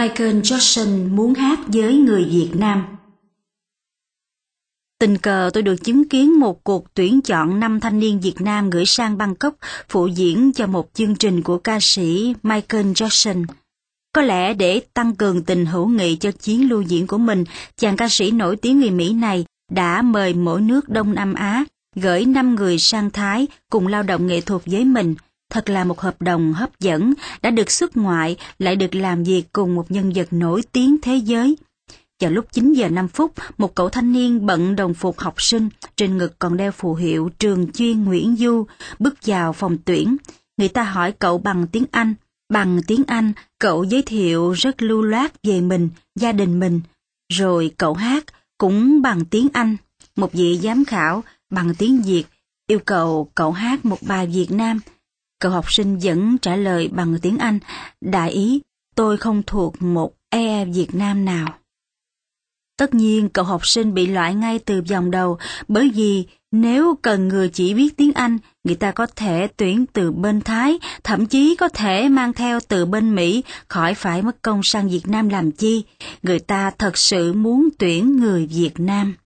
Michael Jackson muốn hát với người Việt Nam. Tình cờ tôi được chứng kiến một cuộc tuyển chọn năm thanh niên Việt Nam gửi sang Bangkok phụ diễn cho một chương trình của ca sĩ Michael Jackson. Có lẽ để tăng cường tình hữu nghị cho chuyến lưu diễn của mình, chàng ca sĩ nổi tiếng người Mỹ này đã mời mỗi nước Đông Nam Á gửi 5 người sang Thái cùng lao động nghệ thuật với mình. Thật là một hợp đồng hấp dẫn, đã được xuất ngoại lại được làm việc cùng một nhân vật nổi tiếng thế giới. Vào lúc 9 giờ 5 phút, một cậu thanh niên bận đồng phục học sinh, trên ngực còn đeo phù hiệu trường chuyên Nguyễn Du, bước vào phòng tuyển. Người ta hỏi cậu bằng tiếng Anh. Bằng tiếng Anh, cậu giới thiệu rất lưu loát về mình, gia đình mình. Rồi cậu hát, cũng bằng tiếng Anh. Một vị giám khảo bằng tiếng Việt yêu cầu cậu hát một bài Việt Nam. Cậu học sinh vẫn trả lời bằng tiếng Anh. Đại ý, tôi không thuộc một e Việt Nam nào. Tất nhiên cậu học sinh bị loại ngay từ vòng đầu bởi vì nếu cần người chỉ biết tiếng Anh, người ta có thể tuyển từ bên Thái, thậm chí có thể mang theo từ bên Mỹ, khỏi phải mất công sang Việt Nam làm chi. Người ta thật sự muốn tuyển người Việt Nam.